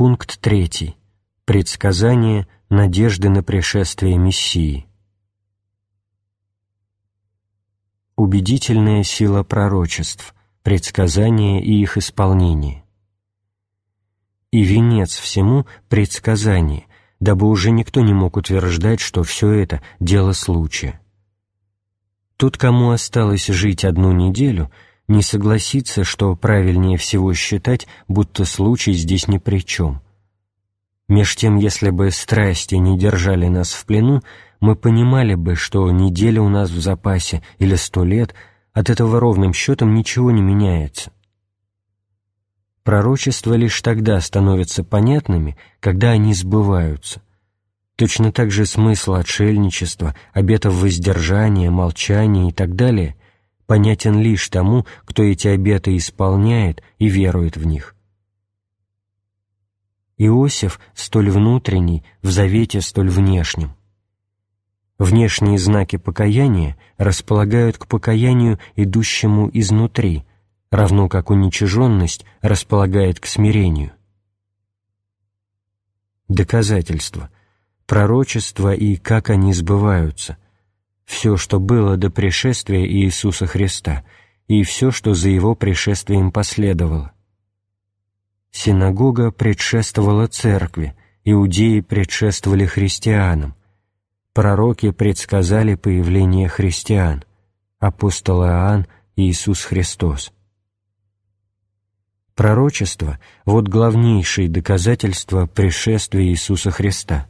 Пункт 3. Предсказание надежды на пришествие Мессии. Убедительная сила пророчеств, предсказания и их исполнение. И венец всему – предсказание, дабы уже никто не мог утверждать, что все это – дело случая. Тот, кому осталось жить одну неделю, не согласится, что правильнее всего считать, будто случай здесь ни при чем. Меж тем, если бы страсти не держали нас в плену, мы понимали бы, что неделя у нас в запасе или сто лет, от этого ровным счетом ничего не меняется. Пророчества лишь тогда становятся понятными, когда они сбываются. Точно так же смысл отшельничества, обетов воздержания, молчания и так далее понятен лишь тому, кто эти обеты исполняет и верует в них. Иосиф столь внутренний, в завете столь внешнем. Внешние знаки покаяния располагают к покаянию, идущему изнутри, равно как уничиженность располагает к смирению. Доказательство – пророчества и как они сбываются, все, что было до пришествия Иисуса Христа, и все, что за Его пришествием последовало. Синагога предшествовала церкви, иудеи предшествовали христианам, пророки предсказали появление христиан, апостол Иоанн Иисус Христос. Пророчество – вот главнейшие доказательства пришествия Иисуса Христа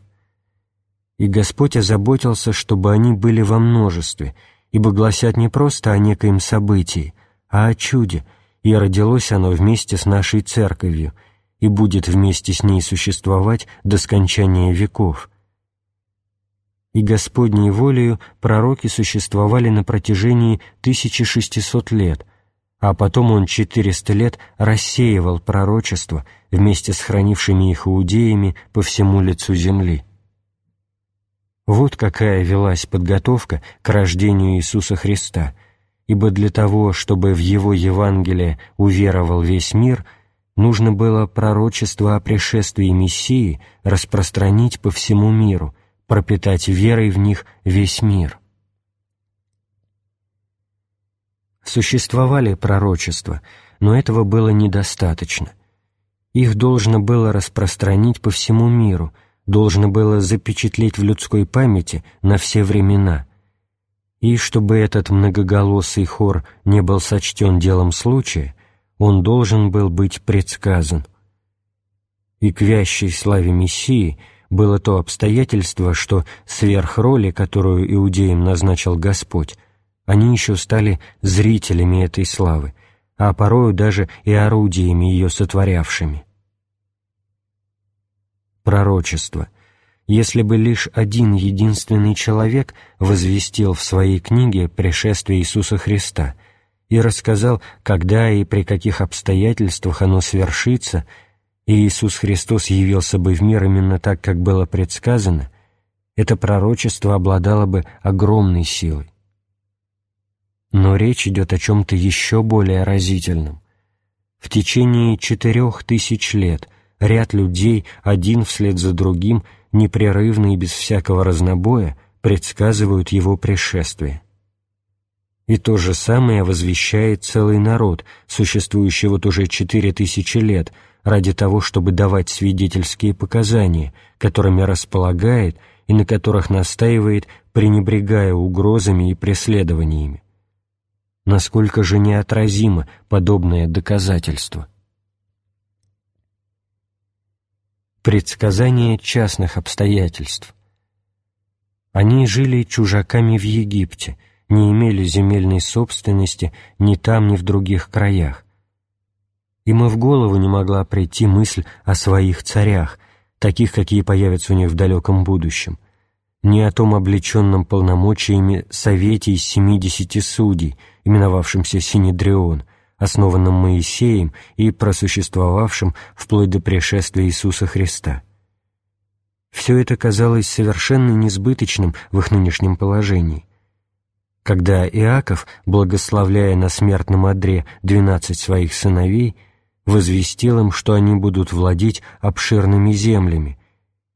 и Господь озаботился, чтобы они были во множестве, ибо гласят не просто о некоем событии, а о чуде, и родилось оно вместе с нашей Церковью, и будет вместе с ней существовать до скончания веков. И Господней волею пророки существовали на протяжении 1600 лет, а потом он 400 лет рассеивал пророчества вместе с хранившими их иудеями по всему лицу земли. Вот какая велась подготовка к рождению Иисуса Христа, ибо для того, чтобы в Его Евангелие уверовал весь мир, нужно было пророчество о пришествии Мессии распространить по всему миру, пропитать верой в них весь мир. Существовали пророчества, но этого было недостаточно. Их должно было распространить по всему миру – должно было запечатлеть в людской памяти на все времена. И чтобы этот многоголосый хор не был сочтен делом случая, он должен был быть предсказан. И к вящей славе Мессии было то обстоятельство, что сверх роли, которую иудеям назначил Господь, они еще стали зрителями этой славы, а порою даже и орудиями ее сотворявшими пророчество, если бы лишь один единственный человек возвестил в своей книге пришествие Иисуса Христа и рассказал, когда и при каких обстоятельствах оно свершится, и Иисус Христос явился бы в мир именно так, как было предсказано, это пророчество обладало бы огромной силой. Но речь идет о чем-то еще более разительном. В течение четырех тысяч лет – ряд людей, один вслед за другим, непрерывно и без всякого разнобоя, предсказывают его пришествие. И то же самое возвещает целый народ, существующий вот уже четыре тысячи лет, ради того, чтобы давать свидетельские показания, которыми располагает и на которых настаивает, пренебрегая угрозами и преследованиями. Насколько же неотразимо подобное доказательство? Предсказание частных обстоятельств. Они жили чужаками в Египте, не имели земельной собственности ни там, ни в других краях. Им и в голову не могла прийти мысль о своих царях, таких, какие появятся у них в далеком будущем, ни о том облеченном полномочиями совете из семидесяти судей, именовавшемся Синедрион, основанном Моисеем и просуществовавшем вплоть до пришествия Иисуса Христа. Все это казалось совершенно несбыточным в их нынешнем положении. Когда Иаков, благословляя на смертном одре двенадцать своих сыновей, возвестил им, что они будут владеть обширными землями,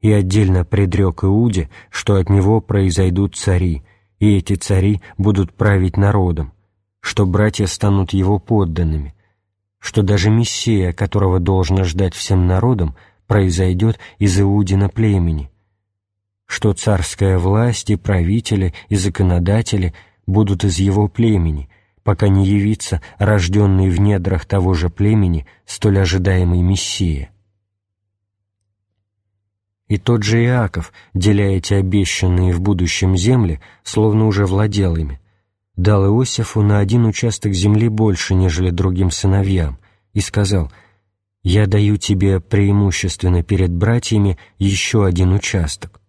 и отдельно предрек Иуде, что от него произойдут цари, и эти цари будут править народом, что братья станут его подданными, что даже Мессия, которого должно ждать всем народом, произойдет из Иудина племени, что царская власть и правители и законодатели будут из его племени, пока не явится рожденный в недрах того же племени столь ожидаемый Мессия. И тот же Иаков, деля эти обещанные в будущем земли, словно уже владел ими, дал Иосифу на один участок земли больше, нежели другим сыновьям, и сказал, «Я даю тебе преимущественно перед братьями еще один участок».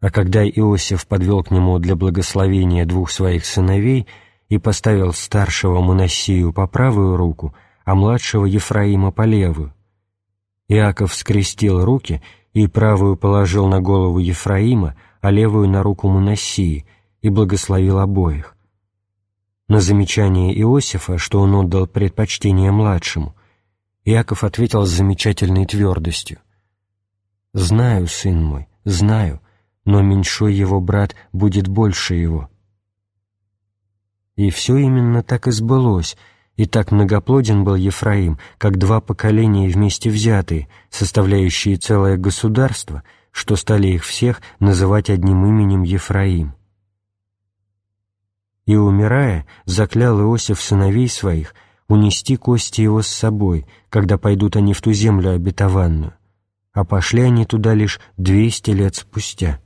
А когда Иосиф подвел к нему для благословения двух своих сыновей и поставил старшего Моносию по правую руку, а младшего Ефраима по левую, Иаков скрестил руки и правую положил на голову Ефраима, а левую на руку Моносии, и благословил обоих. На замечание Иосифа, что он отдал предпочтение младшему, Иаков ответил с замечательной твердостью. «Знаю, сын мой, знаю, но меньшой его брат будет больше его». И все именно так и сбылось — и так многоплоден был Ефраим, как два поколения вместе взятые, составляющие целое государство, что стали их всех называть одним именем Ефраим. И, умирая, заклял Иосиф сыновей своих унести кости его с собой, когда пойдут они в ту землю обетованную, а пошли они туда лишь двести лет спустя.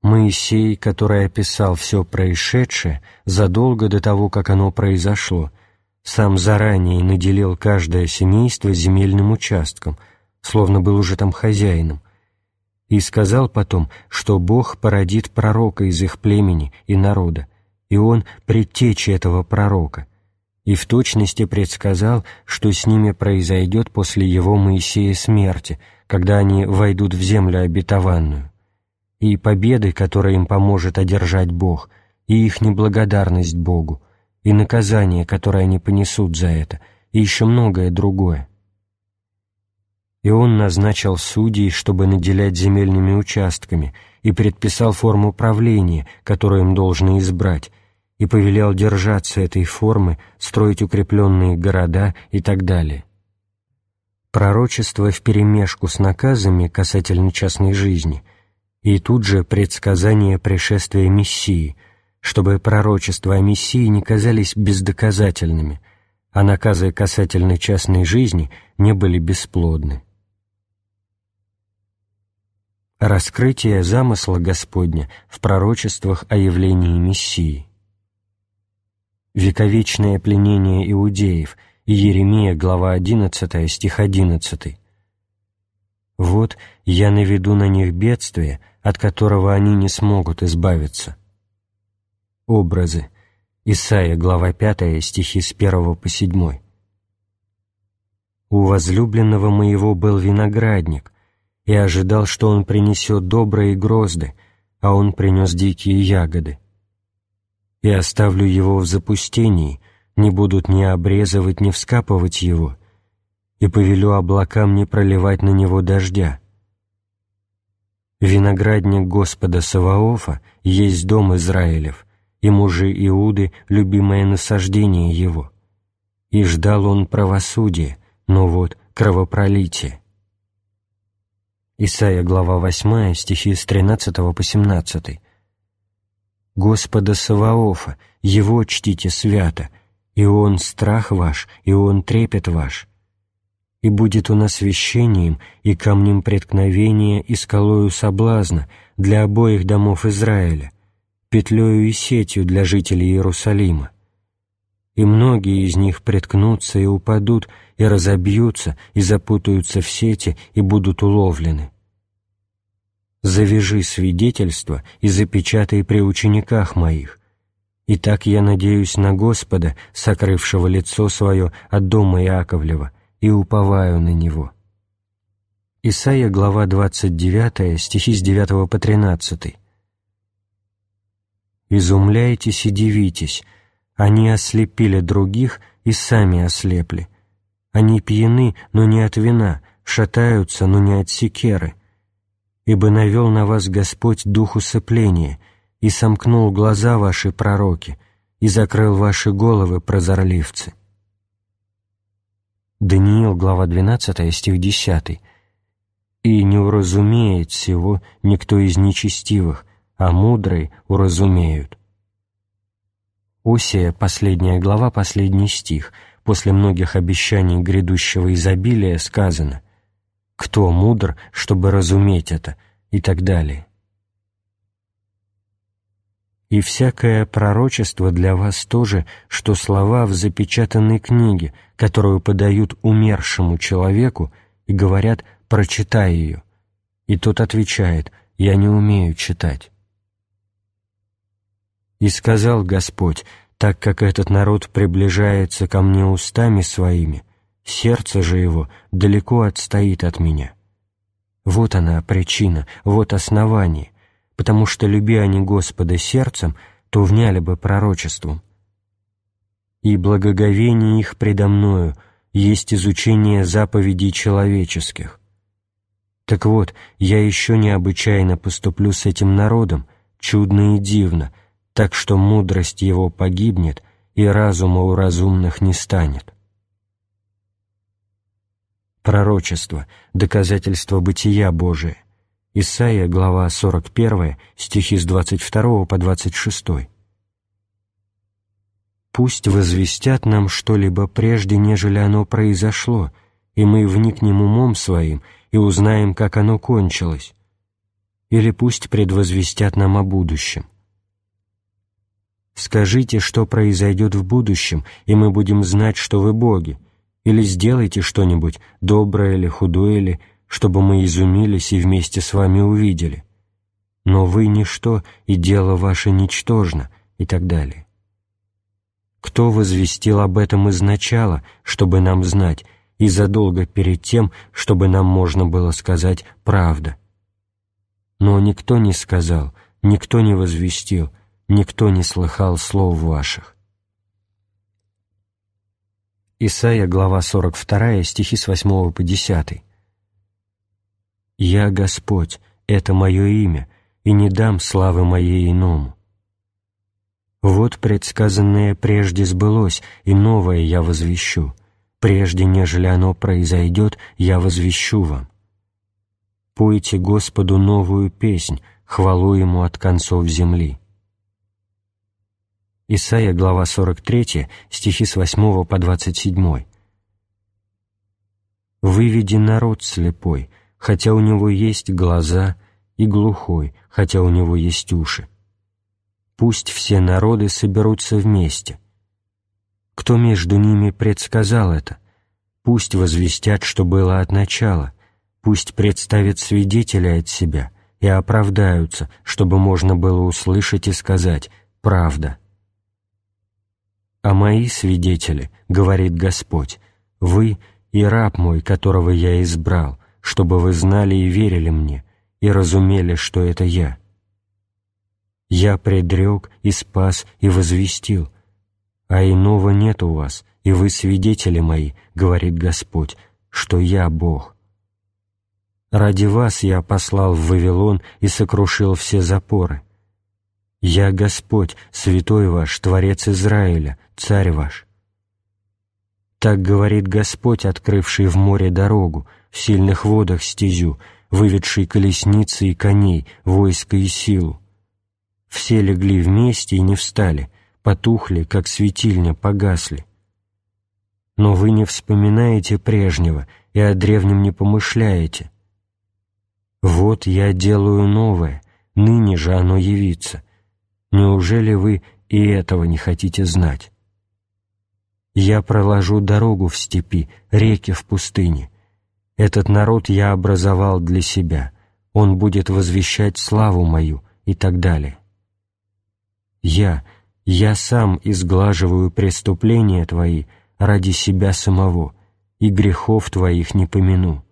Моисей, который описал все происшедшее задолго до того, как оно произошло, сам заранее наделил каждое семейство земельным участком, словно был уже там хозяином, и сказал потом, что Бог породит пророка из их племени и народа, и он — предтечи этого пророка, и в точности предсказал, что с ними произойдет после его Моисея смерти, когда они войдут в землю обетованную и победы, которые им поможет одержать Бог, и их неблагодарность Богу, и наказание, которое они понесут за это, и еще многое другое. И он назначил судей, чтобы наделять земельными участками, и предписал форму правления, которую им должны избрать, и повелел держаться этой формы, строить укрепленные города и так далее. Пророчество вперемешку с наказами касательно частной жизни – и тут же предсказание пришествия Мессии, чтобы пророчества о Мессии не казались бездоказательными, а наказы касательно частной жизни не были бесплодны. Раскрытие замысла Господня в пророчествах о явлении Мессии. Вековечное пленение иудеев, Иеремия, глава 11, стих 11. «Вот я наведу на них бедствие, от которого они не смогут избавиться. Образы. Исайя, глава 5, стихи с 1 по 7. «У возлюбленного моего был виноградник, и ожидал, что он принесет добрые грозды, а он принес дикие ягоды. И оставлю его в запустении, не будут ни обрезывать, ни вскапывать его, и повелю облакам не проливать на него дождя» Виноградник Господа Саваофа есть дом Израилев, и мужи Иуды — любимое насаждение его. И ждал он правосудия, но вот кровопролитие. Исайя, глава 8, стихи с 13 по 17. «Господа Саваофа, Его чтите свято, и Он страх ваш, и Он трепет ваш, и будет он освящением и камнем преткновения и скалою соблазна для обоих домов Израиля, петлею и сетью для жителей Иерусалима. И многие из них преткнутся и упадут, и разобьются, и запутаются в сети, и будут уловлены. Завяжи свидетельство и запечатай при учениках моих. И так я надеюсь на Господа, сокрывшего лицо свое от дома Иаковлева, и уповаю на Него». Исайя, глава 29, стихи с 9 по 13. «Изумляйтесь и дивитесь, они ослепили других и сами ослепли. Они пьяны, но не от вина, шатаются, но не от секеры. Ибо навел на вас Господь дух усыпления, и сомкнул глаза ваши пророки, и закрыл ваши головы прозорливцы. Даниил, глава 12, стих 10. «И не уразумеет всего никто из нечестивых, а мудрые уразумеют». Осия, последняя глава, последний стих. После многих обещаний грядущего изобилия сказано «Кто мудр, чтобы разуметь это?» и так далее. И всякое пророчество для вас тоже, что слова в запечатанной книге, которую подают умершему человеку и говорят «прочитай ее». И тот отвечает «я не умею читать». И сказал Господь, так как этот народ приближается ко мне устами своими, сердце же его далеко отстоит от меня. Вот она причина, вот основание, потому что, люби они Господа сердцем, то вняли бы пророчеством. И благоговение их предо мною есть изучение заповедей человеческих. Так вот, я еще необычайно поступлю с этим народом, чудно и дивно, так что мудрость его погибнет, и разума у разумных не станет. Пророчество, доказательство бытия Божия. Исайя, глава 41, стихи с 22 по 26. «Пусть возвестят нам что-либо прежде, нежели оно произошло, и мы вникнем умом своим и узнаем, как оно кончилось. Или пусть предвозвестят нам о будущем. Скажите, что произойдет в будущем, и мы будем знать, что вы боги, или сделайте что-нибудь, доброе или худое ли, чтобы мы изумились и вместе с вами увидели. Но вы — ничто, и дело ваше ничтожно, и так далее. Кто возвестил об этом изначала, чтобы нам знать, и задолго перед тем, чтобы нам можно было сказать «правда»? Но никто не сказал, никто не возвестил, никто не слыхал слов ваших. Исайя, глава 42, стихи с 8 по 10. «Я Господь, это мое имя, и не дам славы моей иному. Вот предсказанное прежде сбылось, и новое я возвещу. Прежде, нежели оно произойдет, я возвещу вам. Пойте Господу новую песнь, хвалу Ему от концов земли». Исайя, глава 43, стихи с 8 по 27. «Выведи народ слепой, хотя у него есть глаза, и глухой, хотя у него есть уши. Пусть все народы соберутся вместе. Кто между ними предсказал это? Пусть возвестят, что было от начала, пусть представят свидетеля от себя и оправдаются, чтобы можно было услышать и сказать «правда». «А мои свидетели, — говорит Господь, — вы и раб мой, которого я избрал, чтобы вы знали и верили мне, и разумели, что это я. Я предрек и спас и возвестил, а иного нет у вас, и вы свидетели мои, — говорит Господь, — что я Бог. Ради вас я послал в Вавилон и сокрушил все запоры, «Я Господь, святой ваш, Творец Израиля, Царь ваш». Так говорит Господь, открывший в море дорогу, в сильных водах стезю, выведший колесницы и коней, войско и силу. Все легли вместе и не встали, потухли, как светильня, погасли. Но вы не вспоминаете прежнего и о древнем не помышляете. Вот я делаю новое, ныне же оно явится. Неужели вы и этого не хотите знать? Я проложу дорогу в степи, реки в пустыне. Этот народ я образовал для себя, он будет возвещать славу мою и так далее. Я, я сам изглаживаю преступления твои ради себя самого, и грехов твоих не помяну.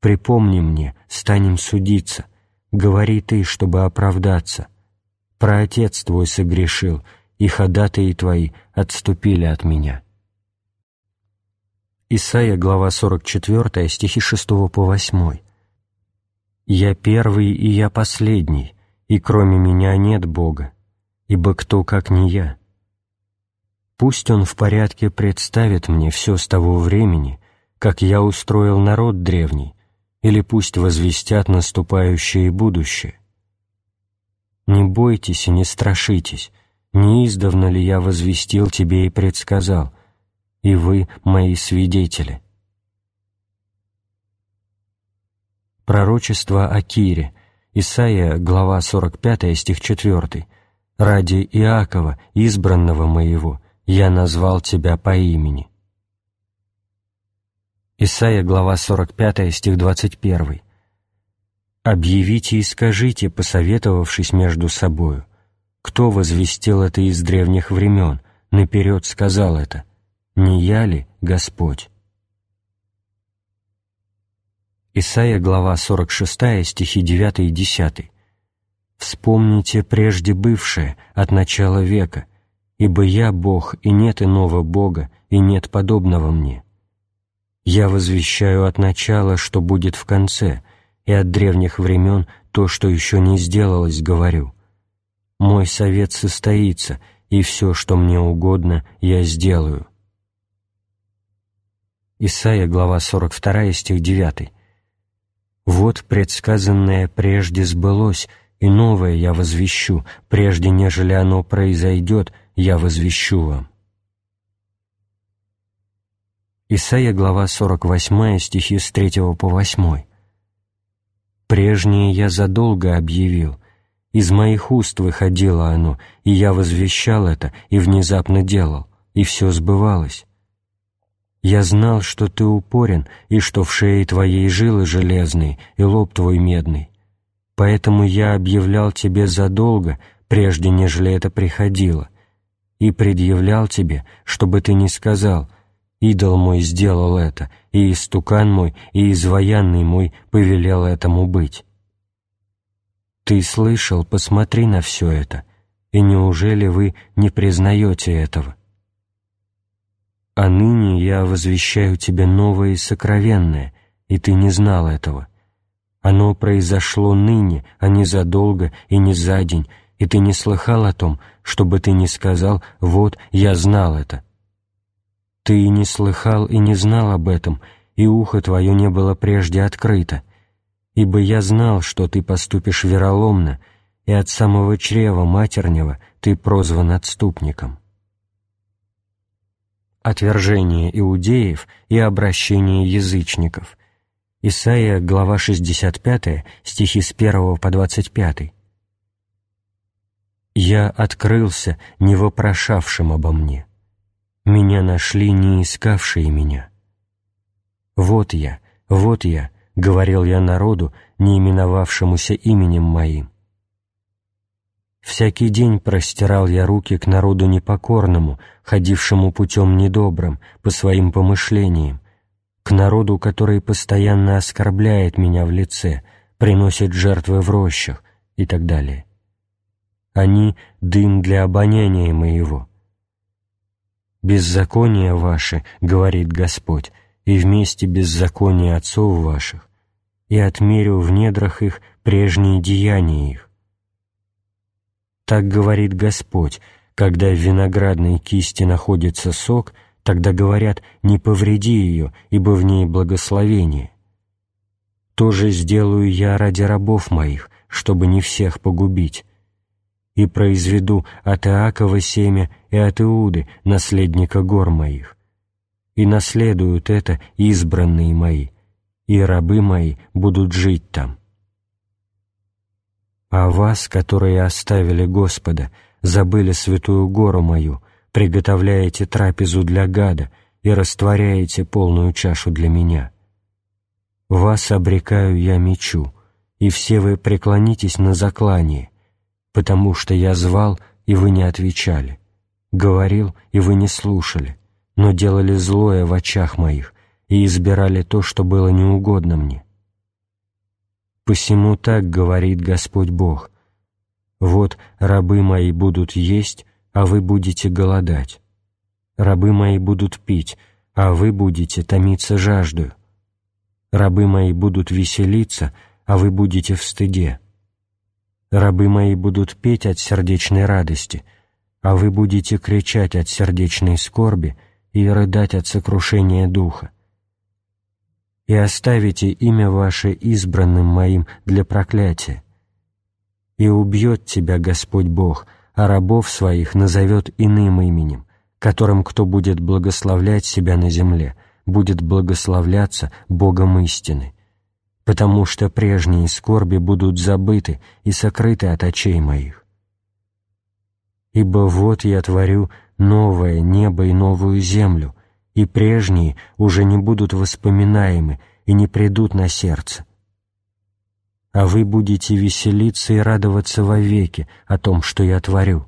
Припомни мне, станем судиться, говори ты, чтобы оправдаться, про отец твой согрешил, и ходатаи твои отступили от меня». Исайя, глава 44, стихи 6 по 8. «Я первый и я последний, и кроме меня нет Бога, ибо кто, как не я? Пусть Он в порядке представит мне все с того времени, как я устроил народ древний, или пусть возвестят наступающее будущее. Не бойтесь и не страшитесь, не издавна ли я возвестил тебе и предсказал, и вы мои свидетели. Пророчество о Кире, Исайя, глава 45, стих 4. «Ради Иакова, избранного моего, я назвал тебя по имени». Исайя, глава 45, стих 21. «Объявите и скажите, посоветовавшись между собою, кто возвестил это из древних времен, наперед сказал это, не я ли Господь?» Исайя, глава 46, стихи 9 и 10. «Вспомните прежде бывшее от начала века, ибо я Бог, и нет иного Бога, и нет подобного мне. Я возвещаю от начала, что будет в конце, и от древних времен то, что еще не сделалось, говорю. Мой совет состоится, и все, что мне угодно, я сделаю. Исайя, глава 42, стих 9. «Вот предсказанное прежде сбылось, и новое я возвещу, прежде нежели оно произойдет, я возвещу вам». Исайя, глава 48, стихи с 3 по 8. «Прежнее я задолго объявил, из моих уст выходило оно, и я возвещал это, и внезапно делал, и все сбывалось. Я знал, что ты упорен, и что в шее твоей жилы железные, и лоб твой медный. Поэтому я объявлял тебе задолго, прежде нежели это приходило, и предъявлял тебе, чтобы ты не сказал, «Идол мой сделал это, и истукан мой, и изваянный мой повелел этому быть». Ты слышал, посмотри на все это, и неужели вы не признаете этого? А ныне я возвещаю тебе новое и сокровенное, и ты не знал этого. Оно произошло ныне, а не задолго и не за день, и ты не слыхал о том, чтобы ты не сказал «вот, я знал это». Ты не слыхал и не знал об этом, и ухо твое не было прежде открыто, ибо я знал, что ты поступишь вероломно, и от самого чрева матернего ты прозван отступником отвержение иудеев и обращение язычников. Исайя, глава 65, стихи с 1 по 25. «Я открылся, не вопрошавшим обо мне. Меня нашли, не искавшие меня. Вот я, вот я, — говорил я народу, не именовавшемуся именем моим. Всякий день простирал я руки к народу непокорному, ходившему путем недобрым, по своим помышлениям, к народу, который постоянно оскорбляет меня в лице, приносит жертвы в рощах и так далее. Они — дым для обоняния моего. «Беззаконие ваше, — говорит Господь, — и вместе беззакония отцов ваших, и отмерю в недрах их прежние деяния их, так говорит Господь, когда в виноградной кисти находится сок, тогда говорят «не повреди ее, ибо в ней благословение». То же сделаю я ради рабов моих, чтобы не всех погубить, и произведу от Иакова семя и от Иуды, наследника гор моих. И наследуют это избранные мои, и рабы мои будут жить там а вас, которые оставили Господа, забыли святую гору мою, приготовляете трапезу для гада и растворяете полную чашу для меня. Вас обрекаю я мечу, и все вы преклонитесь на заклание, потому что я звал, и вы не отвечали, говорил, и вы не слушали, но делали злое в очах моих и избирали то, что было неугодно мне. Посему так говорит Господь Бог. Вот рабы мои будут есть, а вы будете голодать. Рабы мои будут пить, а вы будете томиться жаждою. Рабы мои будут веселиться, а вы будете в стыде. Рабы мои будут петь от сердечной радости, а вы будете кричать от сердечной скорби и рыдать от сокрушения духа. И оставите имя ваше избранным моим для проклятия. И убьет тебя Господь Бог, а рабов своих назовет иным именем, которым кто будет благословлять себя на земле, будет благословляться Богом истины, потому что прежние скорби будут забыты и сокрыты от очей моих. Ибо вот я творю новое небо и новую землю, и прежние уже не будут воспоминаемы и не придут на сердце. А вы будете веселиться и радоваться вовеки о том, что я творю.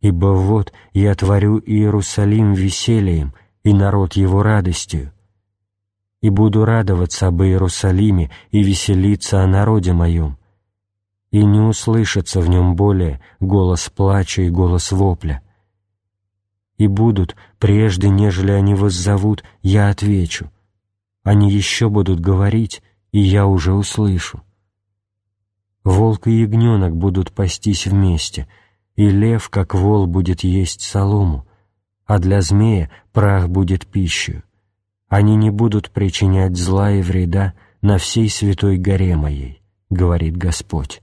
Ибо вот я творю Иерусалим весельем, и народ его радостью, и буду радоваться об Иерусалиме и веселиться о народе моем, и не услышится в нем более голос плача и голос вопля. И будут, прежде нежели они воззовут, я отвечу. Они еще будут говорить, и я уже услышу. Волк и ягненок будут пастись вместе, и лев, как вол, будет есть солому, а для змея прах будет пищей они не будут причинять зла и вреда на всей святой горе моей, говорит Господь.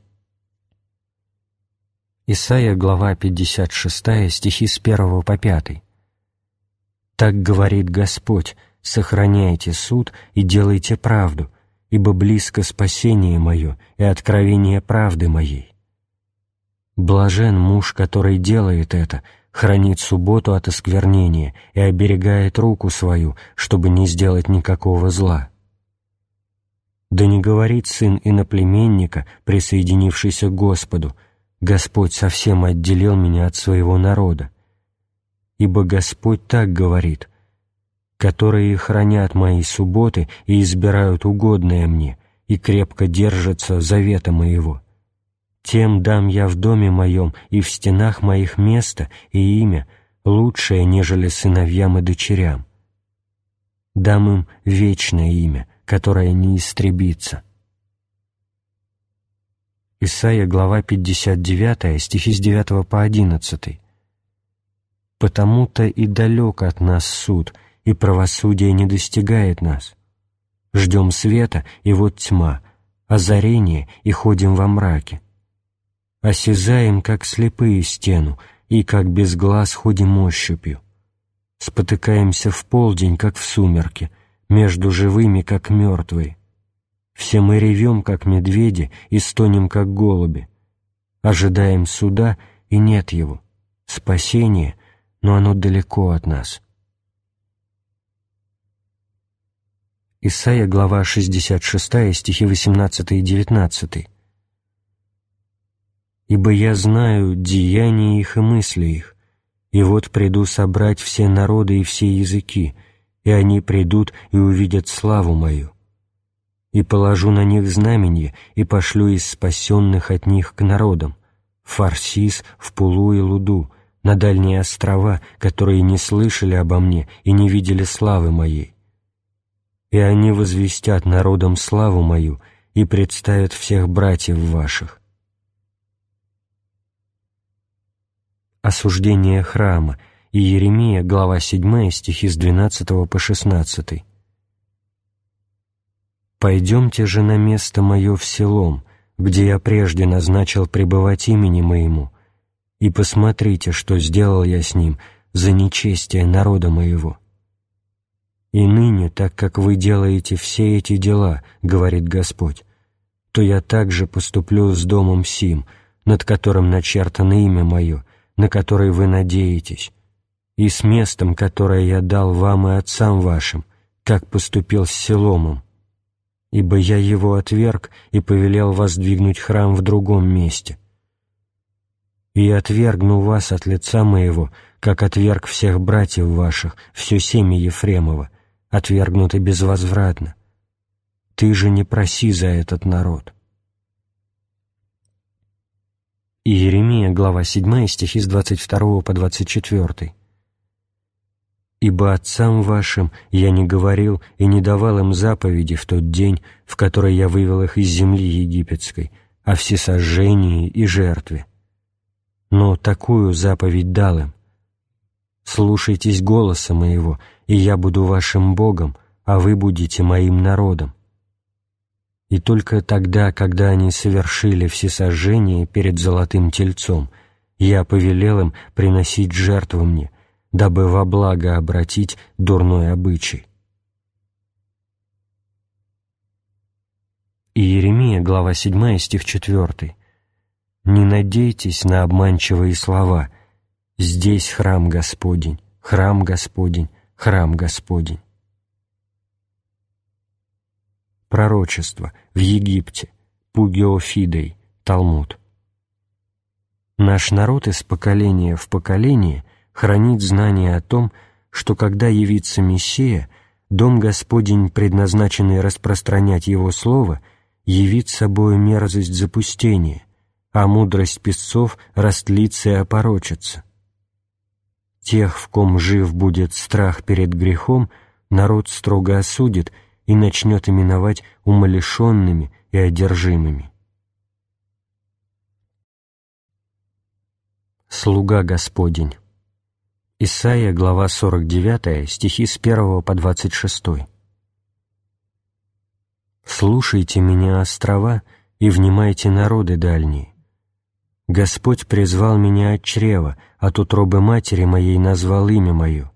Исайя, глава 56, стихи с 1 по 5. «Так говорит Господь, сохраняйте суд и делайте правду, ибо близко спасение мое и откровение правды моей. Блажен муж, который делает это, хранит субботу от осквернения и оберегает руку свою, чтобы не сделать никакого зла. Да не говорит сын иноплеменника, присоединившийся к Господу, «Господь совсем отделил меня от своего народа». Ибо Господь так говорит, «которые хранят мои субботы и избирают угодное мне, и крепко держатся завета моего» тем дам я в доме моем и в стенах моих место и имя, лучшее, нежели сыновьям и дочерям. Дам им вечное имя, которое не истребится. Исайя, глава 59, стихи с 9 по 11. «Потому-то и далек от нас суд, и правосудие не достигает нас. Ждем света, и вот тьма, озарение, и ходим во мраке осязаем, как слепые стену, и как без глаз ходим ощупью. Спотыкаемся в полдень, как в сумерке, между живыми, как мертвые. Все мы ревем, как медведи, и стонем, как голуби. Ожидаем суда, и нет его. Спасение, но оно далеко от нас. Исайя, глава 66, стихи 18 и 19 ибо я знаю деяния их и мысли их, и вот приду собрать все народы и все языки, и они придут и увидят славу мою. И положу на них знаменье, и пошлю из спасенных от них к народам, в Фарсис, в Пулу и Луду, на дальние острова, которые не слышали обо мне и не видели славы моей. И они возвестят народам славу мою и представят всех братьев ваших осуждение храма, и Еремия, глава 7, стихи с 12 по 16. «Пойдемте же на место мое в селом, где я прежде назначил пребывать имени моему, и посмотрите, что сделал я с ним за нечестие народа моего». «И ныне, так как вы делаете все эти дела, — говорит Господь, — то я также поступлю с домом Сим, над которым начертано имя мое, на который вы надеетесь, и с местом, которое я дал вам и отцам вашим, как поступил с Селомом, ибо я его отверг и повелел воздвигнуть храм в другом месте. И отвергну вас от лица моего, как отверг всех братьев ваших, все семя Ефремова, отвергнуты безвозвратно. Ты же не проси за этот народ. И 7, глава 7, стихи с 22 по 24. Ибо отцам вашим я не говорил и не давал им заповеди в тот день, в который я вывел их из земли египетской, о всесожжении и жертве. Но такую заповедь дал им. Слушайтесь голоса моего, и я буду вашим Богом, а вы будете моим народом. И только тогда, когда они совершили всесожжение перед золотым тельцом, я повелел им приносить жертву мне, дабы во благо обратить дурной обычай. Иеремия, глава 7, стих 4. «Не надейтесь на обманчивые слова. Здесь храм Господень, храм Господень, храм Господень». Пророчество в Египте, Пугеофидой, Талмуд. Наш народ из поколения в поколение – хранит знание о том, что когда явится Мессия, Дом Господень, предназначенный распространять Его Слово, явит собою мерзость запустения, а мудрость песцов растлится и опорочится. Тех, в ком жив будет страх перед грехом, народ строго осудит и начнет именовать умалишенными и одержимыми. Слуга Господень Исайя, глава 49, стихи с 1 по 26. «Слушайте меня, острова, и внимайте народы дальние. Господь призвал меня от чрева, от утробы матери моей назвал имя мое.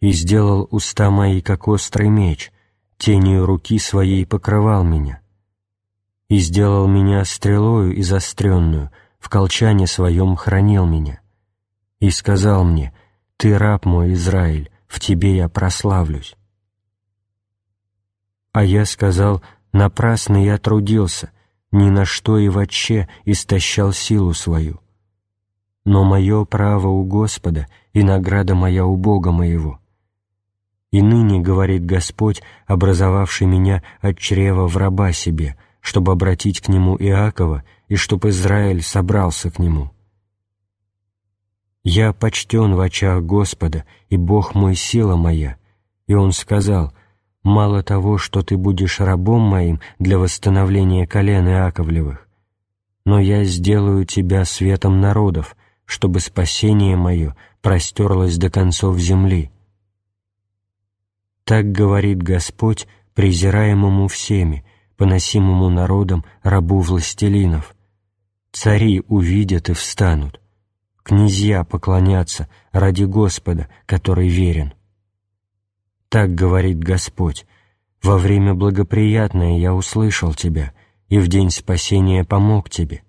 И сделал уста мои, как острый меч, тенью руки своей покрывал меня. И сделал меня стрелою изостренную, в колчане своем хранил меня и сказал мне, «Ты раб мой, Израиль, в тебе я прославлюсь». А я сказал, «Напрасно я трудился, ни на что и вообще истощал силу свою. Но мое право у Господа и награда моя у Бога моего». И ныне, говорит Господь, образовавший меня от чрева в раба себе, чтобы обратить к нему Иакова и чтобы Израиль собрался к нему. «Я почтен в очах Господа, и Бог мой сила моя». И он сказал, «Мало того, что ты будешь рабом моим для восстановления колен Иаковлевых, но я сделаю тебя светом народов, чтобы спасение мое простерлось до концов земли». Так говорит Господь, презираемому всеми, поносимому народом рабу властелинов. Цари увидят и встанут князья поклонятся ради Господа, который верен. Так говорит Господь, во время благоприятное я услышал тебя, и в день спасения помог тебе.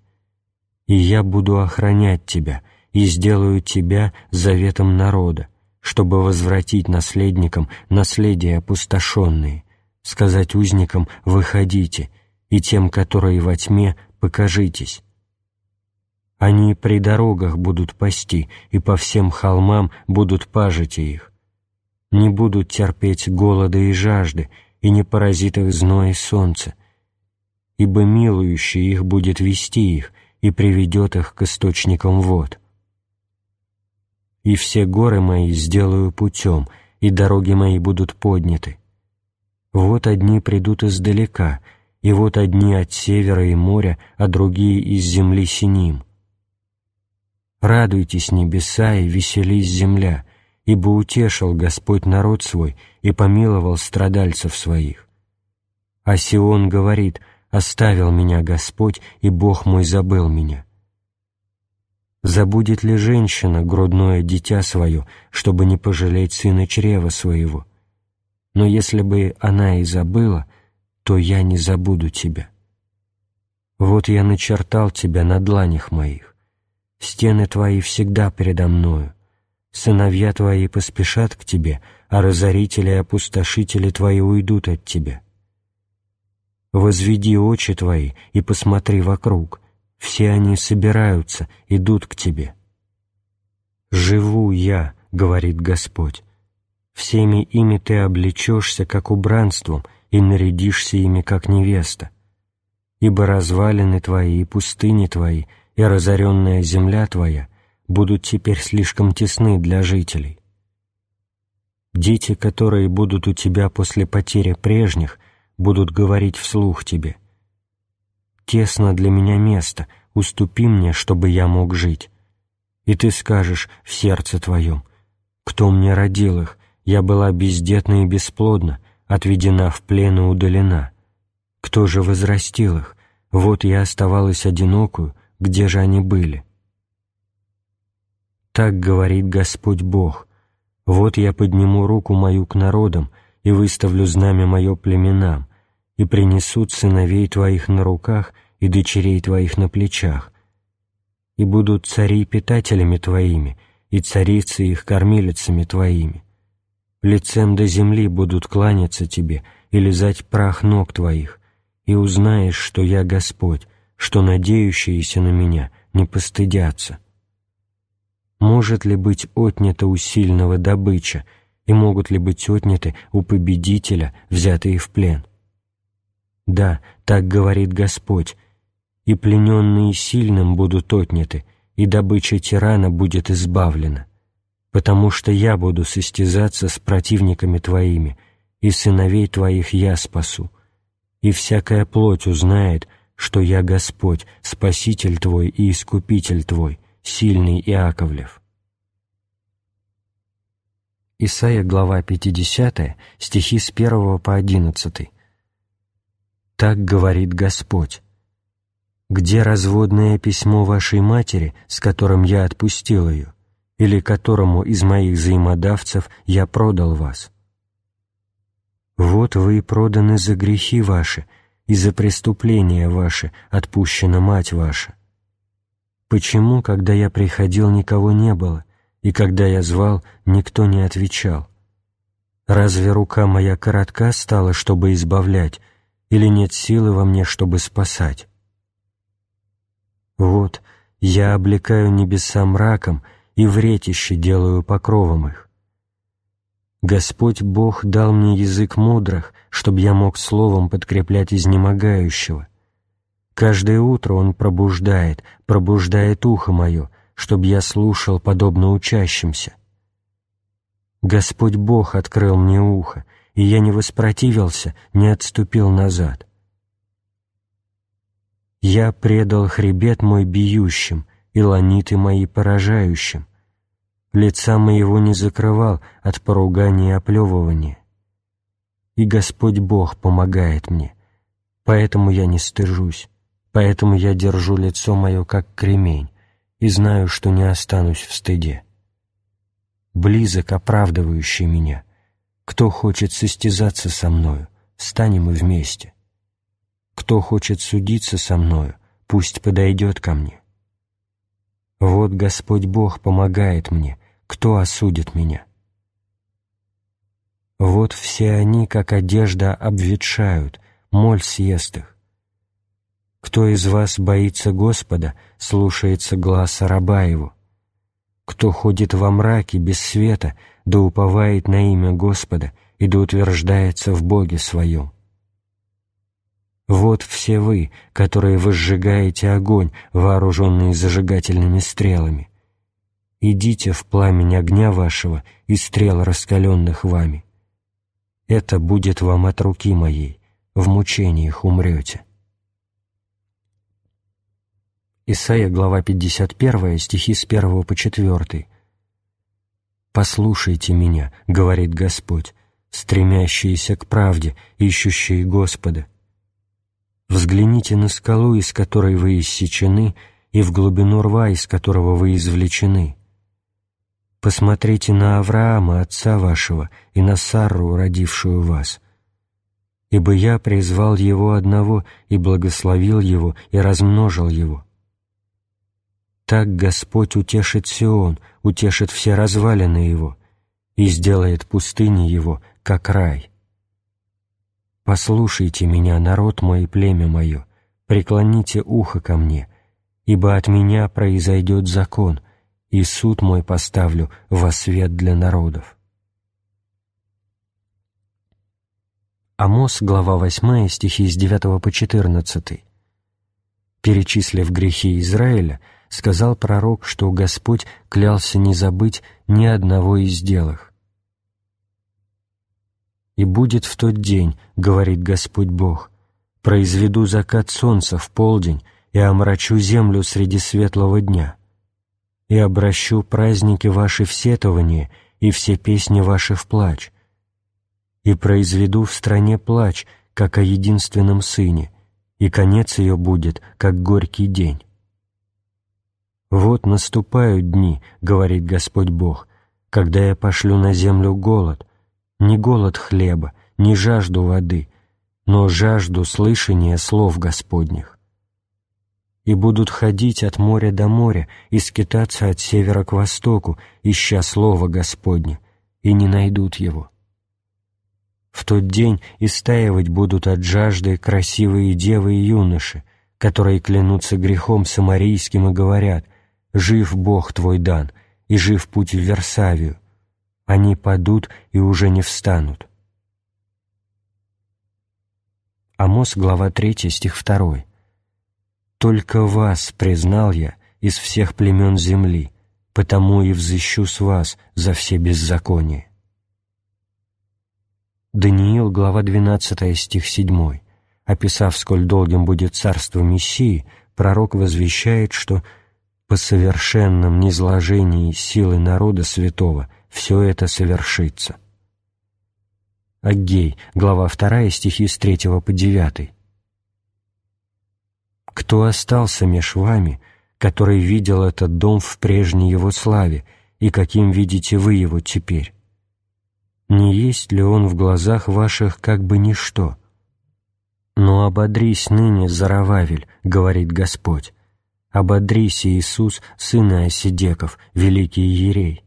И я буду охранять тебя, и сделаю тебя заветом народа, чтобы возвратить наследникам наследие опустошенные, сказать узникам «выходите», и тем, которые во тьме, покажитесь. Они при дорогах будут пасти, и по всем холмам будут пажить их. Не будут терпеть голода и жажды, и не поразит их зной и солнце, ибо милующий их будет вести их и приведет их к источникам вод. И все горы мои сделаю путем, и дороги мои будут подняты. Вот одни придут издалека, и вот одни от севера и моря, а другие из земли синим. Радуйтесь небеса и веселись земля, ибо утешил Господь народ свой и помиловал страдальцев своих. А Сион говорит, «Оставил меня Господь, и Бог мой забыл меня». Забудет ли женщина грудное дитя свое, чтобы не пожалеть сына чрева своего? Но если бы она и забыла, то я не забуду тебя. Вот я начертал тебя на дланях моих стены твои всегда передо мною. Сыновья твои поспешат к тебе, а разорители и опустошители твои уйдут от тебя. Возведи очи твои и посмотри вокруг, все они собираются, идут к тебе. «Живу я», — говорит Господь, — «всеми ими ты облечешься, как убранством, и нарядишься ими, как невеста. Ибо развалины твои и пустыни твои — и разоренная земля Твоя будут теперь слишком тесны для жителей. Дети, которые будут у тебя после потери прежних, будут говорить вслух тебе. «Тесно для меня место, уступи мне, чтобы я мог жить». И ты скажешь в сердце твоем, «Кто мне родил их? Я была бездетна и бесплодна, отведена в плен и удалена. Кто же возрастил их? Вот я оставалась одинокую, где же они были?» Так говорит Господь Бог. «Вот я подниму руку мою к народам и выставлю знамя мое племенам, и принесут сыновей твоих на руках и дочерей твоих на плечах, и будут цари питателями твоими, и царицы их кормилицами твоими. Лицем до земли будут кланяться тебе и лизать прах ног твоих, и узнаешь, что я Господь, что надеющиеся на меня не постыдятся. Может ли быть отнято у сильного добыча, и могут ли быть отняты у победителя, взятые в плен? Да, так говорит Господь, и плененные сильным будут отняты, и добыча тирана будет избавлена, потому что я буду состязаться с противниками твоими, и сыновей твоих я спасу, и всякая плоть узнает, что я Господь, Спаситель твой и Искупитель твой, сильный Иаковлев». Исайя, глава 50, стихи с 1 по 11. «Так говорит Господь, «Где разводное письмо вашей матери, с которым я отпустил ее, или которому из моих взаимодавцев я продал вас?» «Вот вы проданы за грехи ваши, и за преступления ваши отпущена мать ваша. Почему, когда я приходил, никого не было, и когда я звал, никто не отвечал? Разве рука моя коротка стала, чтобы избавлять, или нет силы во мне, чтобы спасать? Вот, я облекаю небеса мраком и вретище делаю покровом их. Господь Бог дал мне язык мудрых, чтобы я мог словом подкреплять изнемогающего. Каждое утро Он пробуждает, пробуждает ухо мое, чтобы я слушал подобно учащимся. Господь Бог открыл мне ухо, и я не воспротивился, не отступил назад. Я предал хребет мой бьющим и ланиты мои поражающим. Лица моего не закрывал от поругания и оплевывания. И Господь Бог помогает мне, поэтому я не стыжусь, поэтому я держу лицо мое как кремень, и знаю, что не останусь в стыде. Близок оправдывающий меня. Кто хочет состязаться со мною, станем мы вместе. Кто хочет судиться со мною, пусть подойдет ко мне. Вот Господь Бог помогает мне, кто осудит меня? Вот все они, как одежда, обветшают, моль съест их. Кто из вас боится Господа, слушается гласа раба его. Кто ходит во мраке без света, да уповает на имя Господа и да утверждается в Боге своем. Вот все вы, которые возжигаете огонь, вооруженные зажигательными стрелами. Идите в пламень огня вашего и стрел, раскаленных вами. Это будет вам от руки моей, в мучениях умрете. Исайя, глава 51, стихи с 1 по 4. «Послушайте меня, — говорит Господь, — стремящиеся к правде, ищущие Господа. Взгляните на скалу, из которой вы иссечены, и в глубину рва, из которого вы извлечены. Посмотрите на Авраама, отца вашего, и на Сарру, родившую вас. Ибо я призвал его одного и благословил его и размножил его. Так Господь утешит Сион, утешит все развалины его и сделает пустыни его, как рай. Послушайте меня, народ мой и племя мое, преклоните ухо ко мне, ибо от меня произойдет закон, и суд мой поставлю во свет для народов. Амос, глава 8, стихи с 9 по 14. Перечислив грехи Израиля, сказал пророк, что Господь клялся не забыть ни одного из дел их. «И будет в тот день, — говорит Господь Бог, — произведу закат солнца в полдень и омрачу землю среди светлого дня, и обращу праздники ваши в сетование и все песни ваши в плач, и произведу в стране плач, как о единственном сыне, и конец ее будет, как горький день. «Вот наступают дни, — говорит Господь Бог, — когда я пошлю на землю голод, не голод хлеба, не жажду воды, но жажду слышания слов Господних. И будут ходить от моря до моря и скитаться от севера к востоку, ища слова Господня, и не найдут его. В тот день истаивать будут от жажды красивые девы и юноши, которые клянутся грехом самарийским и говорят «Жив Бог твой дан, и жив путь в Версавию, они падут и уже не встанут. Амос, глава 3, стих 2. «Только вас признал я из всех племен земли, потому и взыщу с вас за все беззакония». Даниил, глава 12, стих 7. Описав, сколь долгим будет царство Мессии, пророк возвещает, что по совершенном низложении силы народа святого все это совершится. Аггей, глава 2, стихи с 3 по 9. «Кто остался меж вами, который видел этот дом в прежней его славе, и каким видите вы его теперь? Не есть ли он в глазах ваших как бы ничто? Но ободрись ныне, Зарававель, — говорит Господь, — ободрись, Иисус, сын Осидеков, великий Ерей.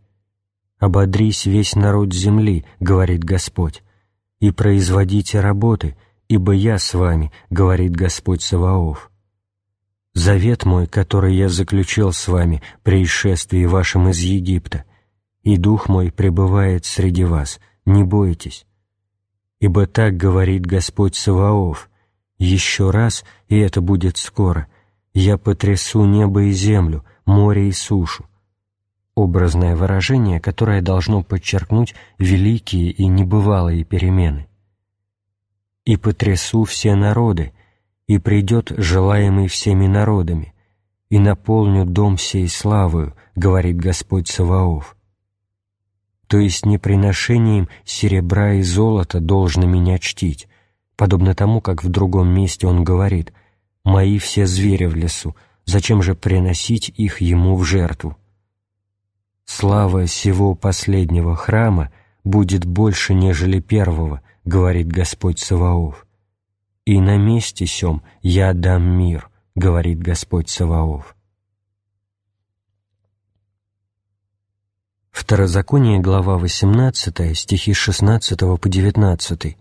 «Ободрись весь народ земли», — говорит Господь, «и производите работы, ибо я с вами», — говорит Господь Саваоф. «Завет мой, который я заключил с вами при исшествии вашем из Египта, и Дух мой пребывает среди вас, не бойтесь. Ибо так говорит Господь Саваоф, еще раз, и это будет скоро, я потрясу небо и землю, море и сушу, образное выражение, которое должно подчеркнуть великие и небывалые перемены. «И потрясу все народы, и придет желаемый всеми народами, и наполню дом сей славою, говорит Господь Саваоф. То есть не приношением серебра и золота должно меня чтить, подобно тому, как в другом месте он говорит «Мои все звери в лесу, зачем же приносить их ему в жертву?» «Слава сего последнего храма будет больше, нежели первого», — говорит Господь Саваоф. «И на месте сем я дам мир», — говорит Господь Саваоф. Второзаконие, глава 18, стихи 16 по 19.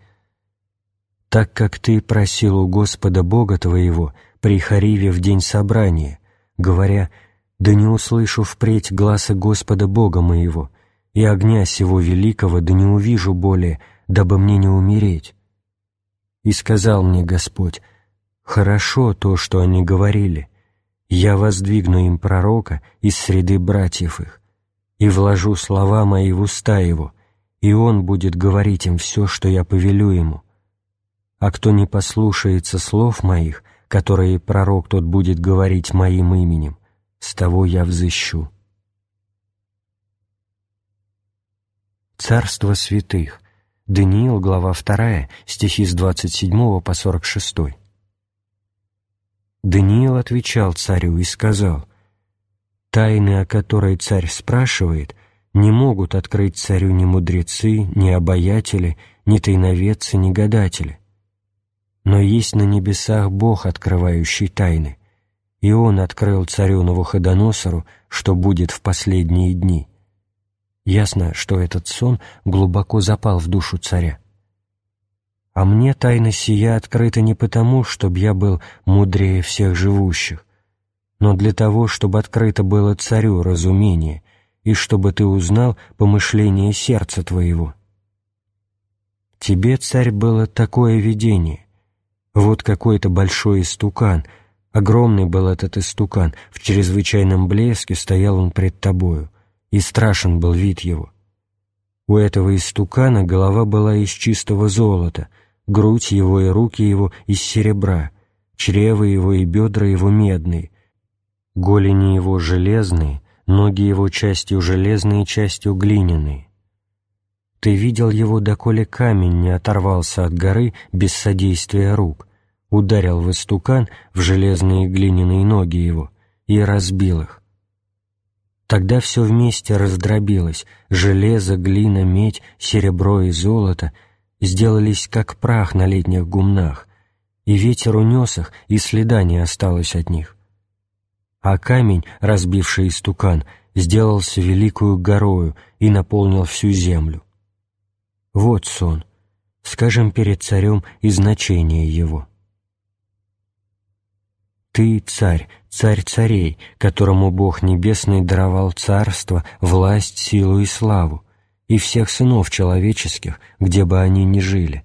«Так как ты просил у Господа Бога твоего при Хариве в день собрания, говоря, да не услышу впредь гласа Господа Бога моего, и огня сего великого да не увижу более, дабы мне не умереть. И сказал мне Господь, «Хорошо то, что они говорили, я воздвигну им пророка из среды братьев их, и вложу слова мои в уста его, и он будет говорить им все, что я повелю ему. А кто не послушается слов моих, которые пророк тот будет говорить моим именем, с того я взыщу. Царство святых. Даниил, глава 2, стихи с 27 по 46. Даниил отвечал царю и сказал, «Тайны, о которой царь спрашивает, не могут открыть царю ни мудрецы, ни обаятели, ни тайноведцы, ни гадатели. Но есть на небесах Бог, открывающий тайны, и он открыл царю Навуходоносору, что будет в последние дни. Ясно, что этот сон глубоко запал в душу царя. А мне тайна сия открыта не потому, чтобы я был мудрее всех живущих, но для того, чтобы открыто было царю разумение, и чтобы ты узнал помышление сердца твоего. Тебе, царь, было такое видение. Вот какой-то большой истукан — Огромный был этот истукан, в чрезвычайном блеске стоял он пред тобою, и страшен был вид его. У этого истукана голова была из чистого золота, грудь его и руки его из серебра, чрево его и бедра его медные, голени его железные, ноги его частью железные, частью глиняные. Ты видел его, доколе камень не оторвался от горы без содействия рук, ударил в истукан в железные глиняные ноги его и разбил их. Тогда все вместе раздробилось, железо, глина, медь, серебро и золото сделались как прах на летних гумнах, и ветер унес их, и следа не осталось от них. А камень, разбивший истукан, сделался великую горою и наполнил всю землю. Вот сон, скажем перед царем и значение его. Ты, царь, царь царей, которому Бог Небесный даровал царство, власть, силу и славу, и всех сынов человеческих, где бы они ни жили.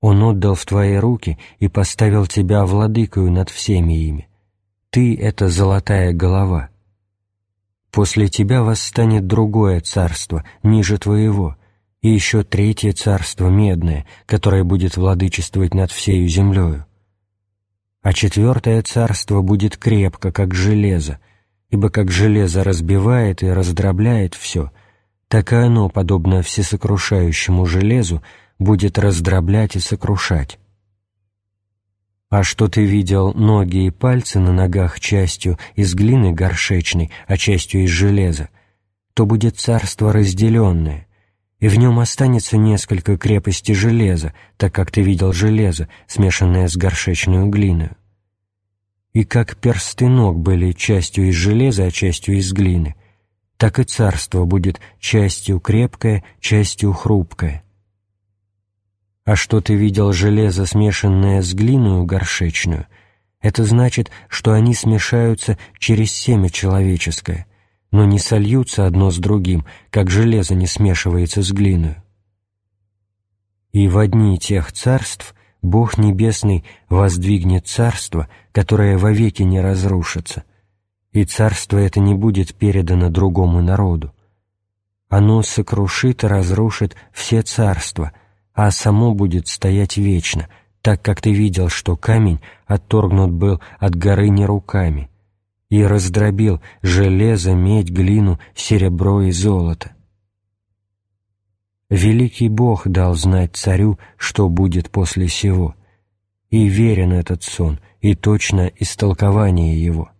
Он отдал в твои руки и поставил тебя владыкою над всеми ими. Ты — это золотая голова. После тебя восстанет другое царство, ниже твоего, и еще третье царство медное, которое будет владычествовать над всею землею а четвертое царство будет крепко, как железо, ибо как железо разбивает и раздробляет все, так и оно, подобно всесокрушающему железу, будет раздроблять и сокрушать. А что ты видел ноги и пальцы на ногах частью из глины горшечной, а частью из железа, то будет царство разделенное, и в нем останется несколько крепости железа, так как ты видел железо, смешанное с горшечную глиной. И как персты ног были частью из железа, а частью из глины, так и царство будет частью крепкое, частью хрупкое. А что ты видел железо, смешанное с глиной горшечную, это значит, что они смешаются через семя человеческое, но не сольются одно с другим, как железо не смешивается с глиной. И в одни тех царств Бог Небесный воздвигнет царство, которое вовеки не разрушится, и царство это не будет передано другому народу. Оно сокрушит и разрушит все царства, а само будет стоять вечно, так как ты видел, что камень отторгнут был от горы не руками, и раздробил железо, медь, глину, серебро и золото. Великий Бог дал знать царю, что будет после сего, и верен этот сон, и точно истолкование его.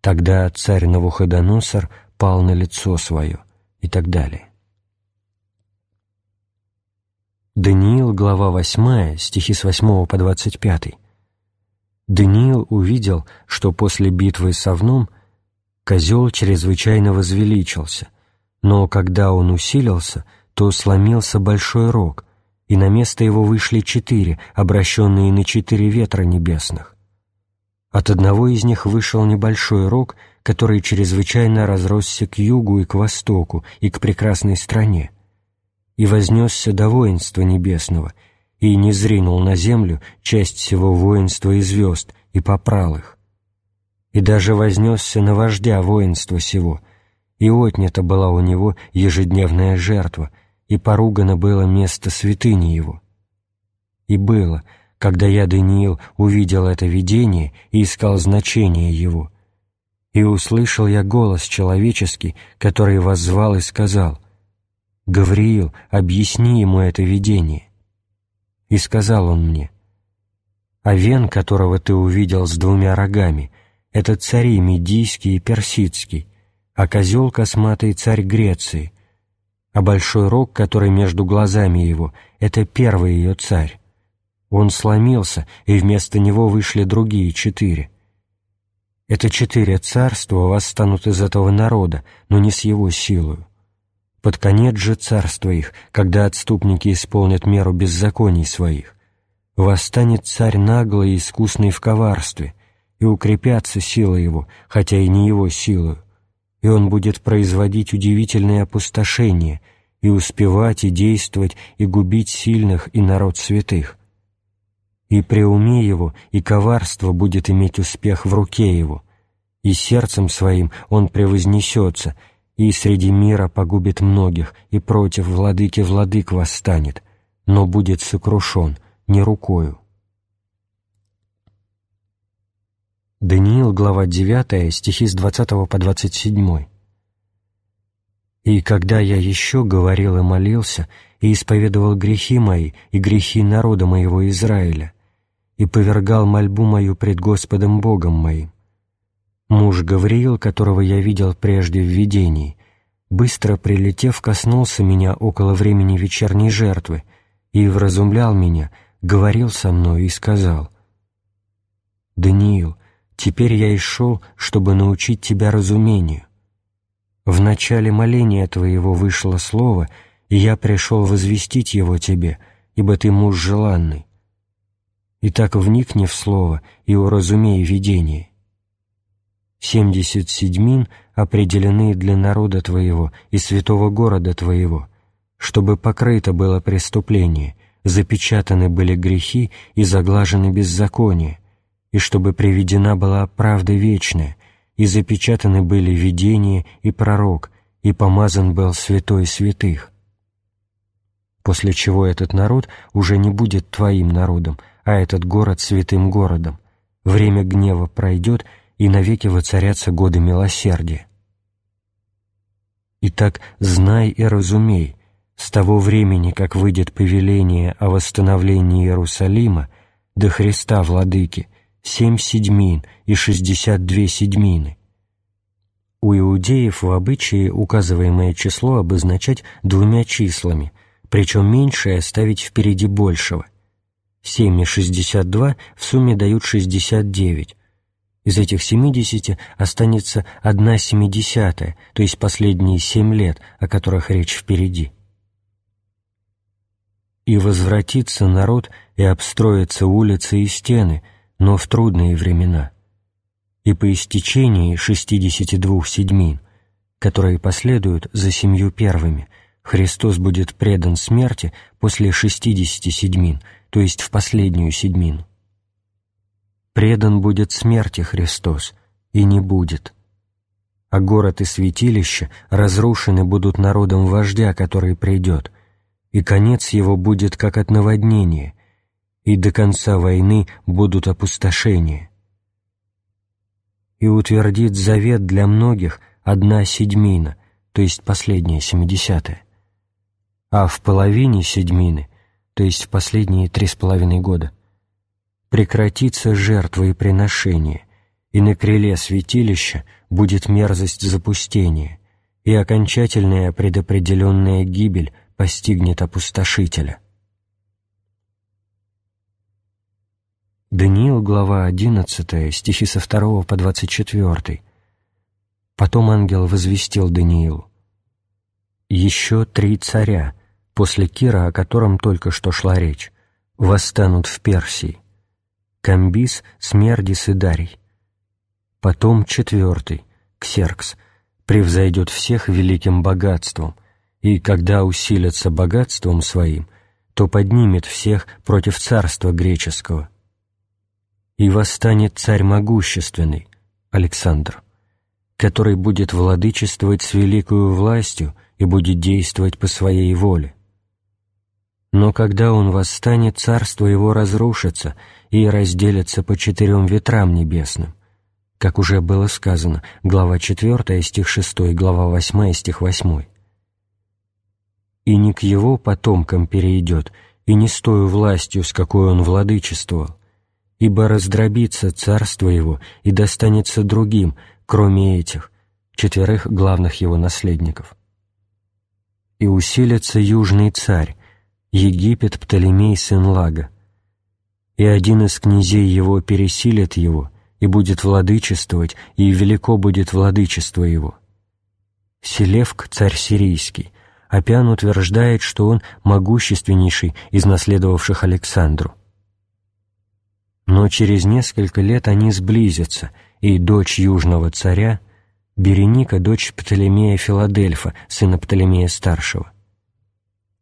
Тогда царь Навуходоносор пал на лицо свое, и так далее. Даниил, глава 8, стихи с 8 по 25. Даниил увидел, что после битвы с Овном козел чрезвычайно возвеличился, но когда он усилился, то сломился большой рог, и на место его вышли четыре, обращенные на четыре ветра небесных. От одного из них вышел небольшой рог, который чрезвычайно разросся к югу и к востоку, и к прекрасной стране, и вознесся до воинства небесного, и не зринул на землю часть всего воинства и звезд, и попрал их. И даже вознесся на вождя воинства сего, и отнята была у него ежедневная жертва, и поругано было место святыни его. И было, когда я, Даниил, увидел это видение и искал значение его, и услышал я голос человеческий, который воззвал и сказал, «Гавриил, объясни ему это видение». И сказал он мне, «Овен, которого ты увидел с двумя рогами, это цари Медийский и Персидский, а козел косматый царь Греции, а большой рог, который между глазами его, это первый ее царь. Он сломился, и вместо него вышли другие четыре. Это четыре царства восстанут из этого народа, но не с его силою. Под конец же царства их, когда отступники исполнят меру беззаконий своих, восстанет царь наглый и искусный в коварстве, и укрепятся силы его, хотя и не его силою, и он будет производить удивительные опустошения, и успевать, и действовать, и губить сильных и народ святых. И при уме его, и коварство будет иметь успех в руке его, и сердцем своим он превознесется, и среди мира погубит многих, и против владыки владык восстанет, но будет сокрушен, не рукою. Даниил, глава 9, стихи с 20 по 27. «И когда я еще говорил и молился, и исповедовал грехи мои и грехи народа моего Израиля, и повергал мольбу мою пред Господом Богом моим, муж Гавриил, которого я видел прежде в видении, быстро прилетев, коснулся меня около времени вечерней жертвы и вразумлял меня, говорил со мной и сказал, «Даниил, Теперь я и шел, чтобы научить тебя разумению. В начале моления твоего вышло слово, и я пришел возвестить его тебе, ибо ты муж желанный. Итак, вникни в слово и уразумей видение. Семьдесят седьмин определены для народа твоего и святого города твоего, чтобы покрыто было преступление, запечатаны были грехи и заглажены беззакония, и чтобы приведена была правда вечная, и запечатаны были видение и пророк, и помазан был святой святых. После чего этот народ уже не будет твоим народом, а этот город святым городом. Время гнева пройдет, и навеки воцарятся годы милосердия. Итак, знай и разумей, с того времени, как выйдет повеление о восстановлении Иерусалима, до Христа Владыки, семь седьмин и шестьдесят две седьмины. У иудеев в обычае указываемое число обозначать двумя числами, причем меньшее ставить впереди большего. Семь и шестьдесят два в сумме дают шестьдесят девять. Из этих семидесяти останется одна семидесятая, то есть последние семь лет, о которых речь впереди. «И возвратится народ, и обстроятся улицы и стены», но в трудные времена, и по истечении шестидесяти двух седьмин, которые последуют за семью первыми, Христос будет предан смерти после шестидесяти седьмин, то есть в последнюю седьмину. Предан будет смерти Христос, и не будет. А город и святилище разрушены будут народом вождя, который придет, и конец его будет как от наводнения, и до конца войны будут опустошения. И утвердит завет для многих одна седьмина, то есть последняя семидесятая, а в половине седьмины, то есть в последние три с половиной года, прекратится жертва и приношение, и на крыле святилища будет мерзость запустения, и окончательная предопределенная гибель постигнет опустошителя. Даниил, глава 11, стихи со 2 по 24. Потом ангел возвестил Даниилу. «Еще три царя, после Кира, о котором только что шла речь, восстанут в Персии. Камбис, Смердис и Дарий. Потом четвертый, Ксеркс, превзойдет всех великим богатством, и когда усилится богатством своим, то поднимет всех против царства греческого и восстанет царь могущественный, Александр, который будет владычествовать с великою властью и будет действовать по своей воле. Но когда он восстанет, царство его разрушится и разделится по четырем ветрам небесным, как уже было сказано, глава 4, стих 6, глава 8, стих 8. «И не к его потомкам перейдет, и не с той властью, с какой он владычествовал, ибо раздробится царство его и достанется другим, кроме этих, четверых главных его наследников. И усилится южный царь, Египет Птолемей сын Лага, и один из князей его пересилит его, и будет владычествовать, и велико будет владычество его. Селевк, царь сирийский, Опян утверждает, что он могущественнейший из наследовавших Александру. Но через несколько лет они сблизятся, и дочь южного царя, Береника, дочь Птолемея Филадельфа, сына Птолемея Старшего,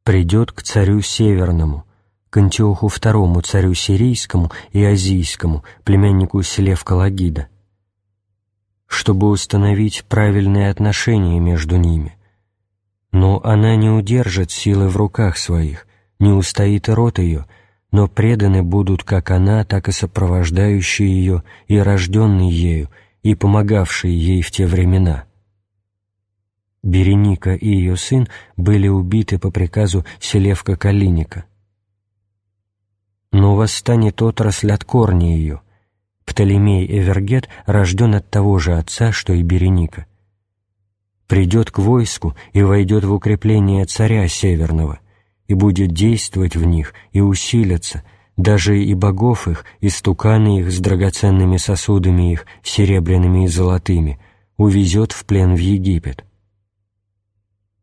придет к царю Северному, к Антиоху II, царю Сирийскому и Азийскому, племяннику Селевка Лагида, чтобы установить правильные отношения между ними. Но она не удержит силы в руках своих, не устоит и рот ее, но преданы будут как она, так и сопровождающие ее и рожденные ею, и помогавшие ей в те времена. Береника и ее сын были убиты по приказу Селевка Калиника. Но восстанет отрасль от корня ее. Птолемей Эвергет рожден от того же отца, что и Береника. Придет к войску и войдет в укрепление царя Северного, и будет действовать в них и усилиться, даже и богов их, и стуканы их с драгоценными сосудами их, серебряными и золотыми, увезет в плен в Египет.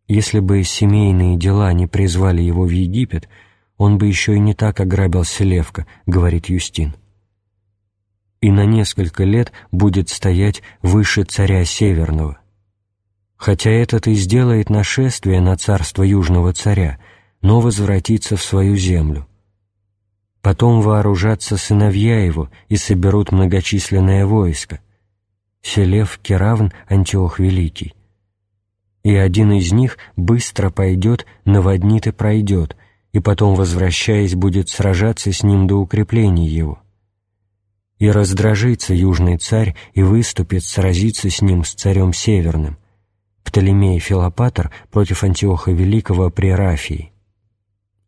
Если бы семейные дела не призвали его в Египет, он бы еще и не так ограбил Селевка, говорит Юстин. И на несколько лет будет стоять выше царя Северного. Хотя этот и сделает нашествие на царство Южного царя, но возвратится в свою землю. Потом вооружатся сыновья его и соберут многочисленное войско. Селев Керавн Антиох Великий. И один из них быстро пойдет, наводнит и пройдет, и потом, возвращаясь, будет сражаться с ним до укрепления его. И раздражится южный царь и выступит сразиться с ним, с царем северным, Птолемей Филопатор против Антиоха Великого при Рафии.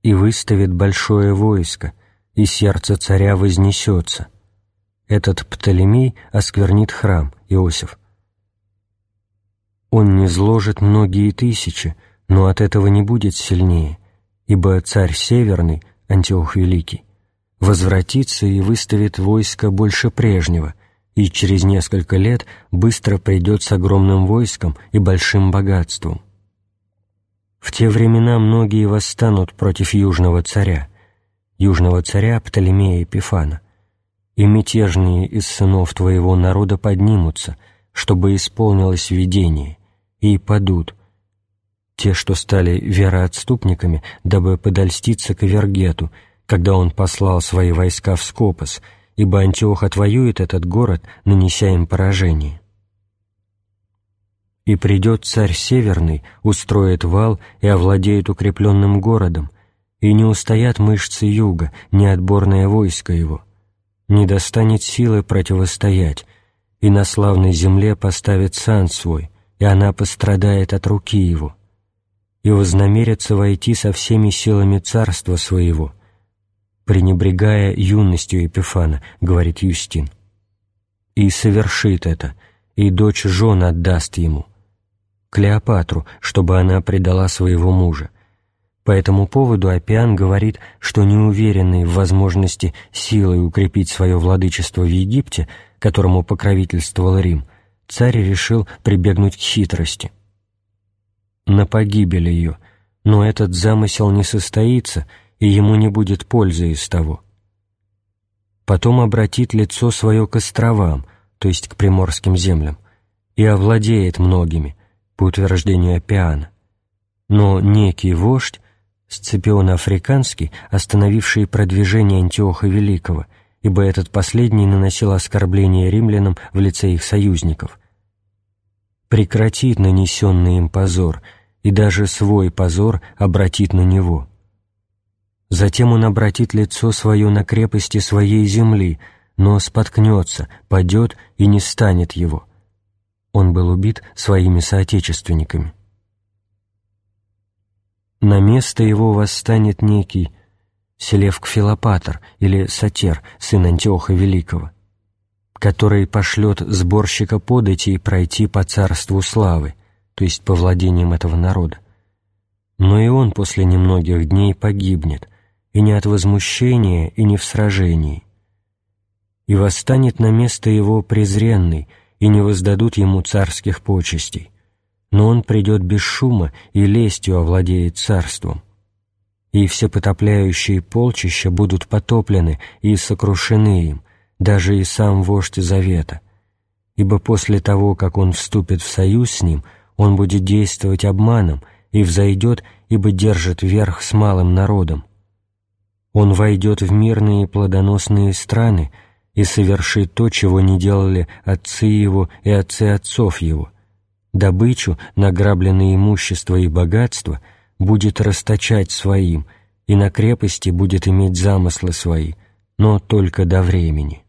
И выставит большое войско, и сердце царя вознесется. Этот Птолемей осквернит храм, Иосиф. Он не зложит многие тысячи, но от этого не будет сильнее, ибо царь Северный, Антиох Великий, возвратится и выставит войско больше прежнего, и через несколько лет быстро придет с огромным войском и большим богатством. В те времена многие восстанут против южного царя, южного царя Птолемея Епифана, и мятежные из сынов твоего народа поднимутся, чтобы исполнилось видение, и падут, те, что стали вероотступниками, дабы подольститься к Вергету, когда он послал свои войска в Скопос, ибо Антиох отвоюет этот город, нанеся им поражение. И придет царь Северный, устроит вал и овладеет укрепленным городом, и не устоят мышцы юга, ни отборное войско его, не достанет силы противостоять, и на славной земле поставит сан свой, и она пострадает от руки его, и вознамерится войти со всеми силами царства своего, пренебрегая юностью Епифана, говорит Юстин. И совершит это, и дочь жен отдаст ему, Клеопатру, чтобы она предала своего мужа, по этому поводу Апиан говорит, что неуверенный в возможности силой укрепить свое владычество в Египте, которому покровительствовал Рим, царь решил прибегнуть к хитрости. На погибель ее, но этот замысел не состоится, и ему не будет пользы из того. Потом обратит лицо свое к островам, то есть к приморским землям, и овладеет многими, по утверждению Апиана. Но некий вождь Сципион Африканский, остановивший продвижение Антиоха Великого, ибо этот последний наносил оскорбления римлянам в лице их союзников. Прекратит нанесенный им позор, и даже свой позор обратит на него. Затем он обратит лицо свое на крепости своей земли, но споткнется, падет и не станет его. Он был убит своими соотечественниками на место его восстанет некий Селевк Филопатор или Сатер, сын Антиоха Великого, который пошлет сборщика податей пройти по царству славы, то есть по владениям этого народа. Но и он после немногих дней погибнет, и не от возмущения, и не в сражении. И восстанет на место его презренный, и не воздадут ему царских почестей но он придет без шума и лестью овладеет царством. И все потопляющие полчища будут потоплены и сокрушены им, даже и сам вождь Завета, ибо после того, как он вступит в союз с ним, он будет действовать обманом и взойдет, ибо держит верх с малым народом. Он войдет в мирные плодоносные страны и совершит то, чего не делали отцы его и отцы отцов его. Добычу, награбленное имущество и богатство будет расточать своим, и на крепости будет иметь замыслы свои, но только до времени».